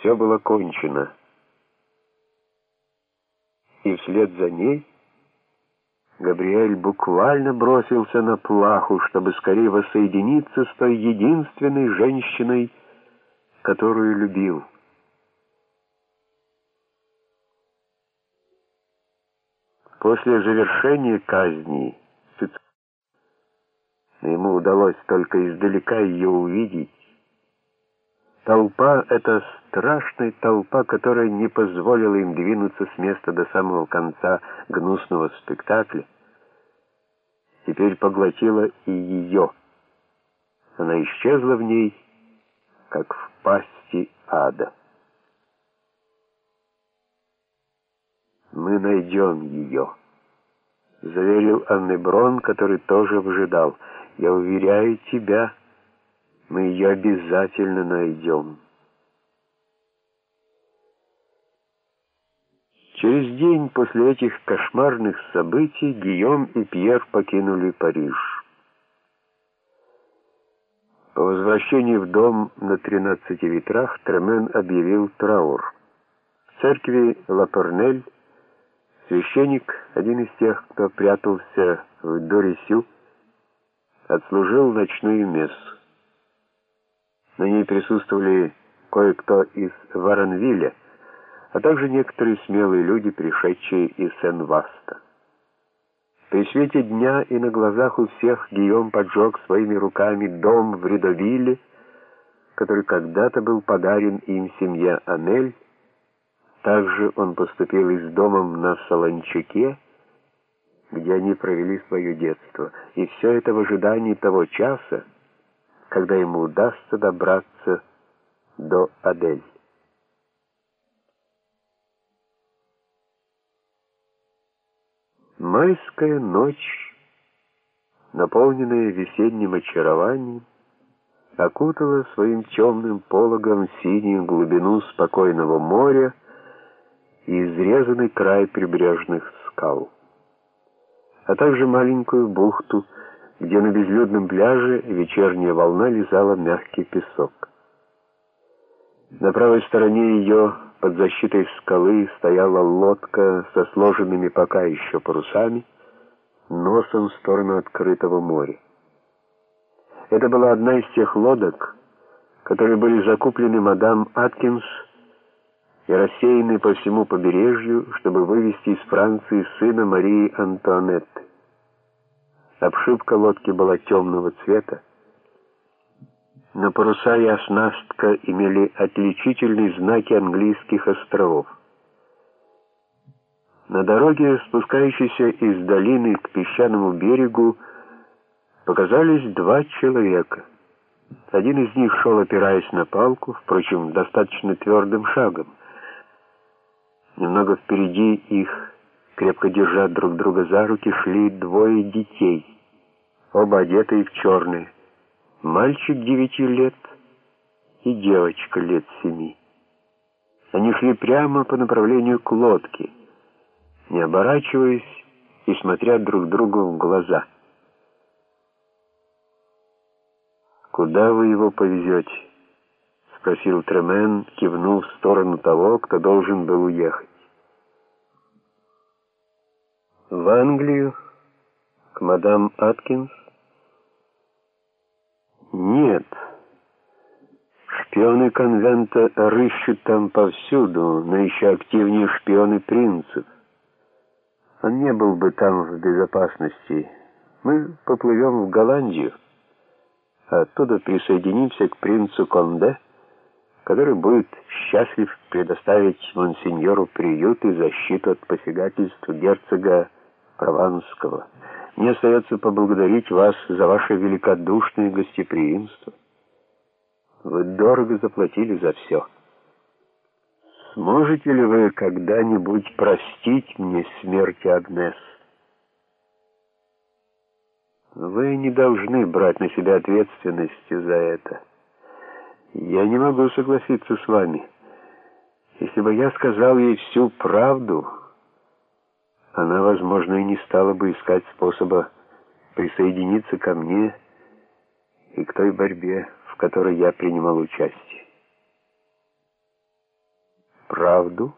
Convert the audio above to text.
все было кончено. И вслед за ней Габриэль буквально бросился на плаху, чтобы скорее воссоединиться с той единственной женщиной, которую любил. После завершения казни ему удалось только издалека ее увидеть. Толпа — это страшная толпа, которая не позволила им двинуться с места до самого конца гнусного спектакля, теперь поглотила и ее. Она исчезла в ней, как в пасти ада. «Мы найдем ее», — заверил Анны Брон, который тоже выжидал. «Я уверяю тебя, мы ее обязательно найдем». День после этих кошмарных событий Гийом и Пьер покинули Париж. По возвращении в дом на тринадцати ветрах Тремен объявил траур. В церкви Лапорнель священник, один из тех, кто прятался в Дорисю, отслужил ночную мессу. На ней присутствовали кое-кто из Варанвилля, а также некоторые смелые люди, пришедшие из Сен-Васта. При свете дня и на глазах у всех Гийом поджег своими руками дом в Редовилле, который когда-то был подарен им семье Амель. Также он поступил и с домом на Солончаке, где они провели свое детство, и все это в ожидании того часа, когда ему удастся добраться до Адель. Майская ночь, наполненная весенним очарованием, окутала своим темным пологом синюю глубину спокойного моря и изрезанный край прибрежных скал, а также маленькую бухту, где на безлюдном пляже вечерняя волна лизала мягкий песок. На правой стороне ее под защитой скалы стояла лодка со сложенными пока еще парусами, носом в сторону открытого моря. Это была одна из тех лодок, которые были закуплены мадам Аткинс и рассеяны по всему побережью, чтобы вывести из Франции сына Марии Антуанетты. Обшивка лодки была темного цвета, но паруса и оснастка имели отличительные знаки английских островов. На дороге, спускающейся из долины к песчаному берегу, показались два человека. Один из них шел, опираясь на палку, впрочем, достаточно твердым шагом. Немного впереди их, крепко держа друг друга за руки, шли двое детей, оба одетые в черные. Мальчик девяти лет и девочка лет семи. Они шли прямо по направлению к лодке, не оборачиваясь и смотря друг другу в глаза. «Куда вы его повезете?» — спросил Тремен, кивнув в сторону того, кто должен был уехать. «В Англию, к мадам Аткинс?» Шпионы конвента рыщут там повсюду, но еще активнее шпионы принцев. Он не был бы там в безопасности. Мы поплывем в Голландию, оттуда присоединимся к принцу Конде, который будет счастлив предоставить монсеньору приют и защиту от посягательств герцога Прованского. Мне остается поблагодарить вас за ваше великодушное гостеприимство. Вы дорого заплатили за все. Сможете ли вы когда-нибудь простить мне смерть Агнес? Вы не должны брать на себя ответственность за это. Я не могу согласиться с вами. Если бы я сказал ей всю правду она, возможно, и не стала бы искать способа присоединиться ко мне и к той борьбе, которой я принимал участие. Правду?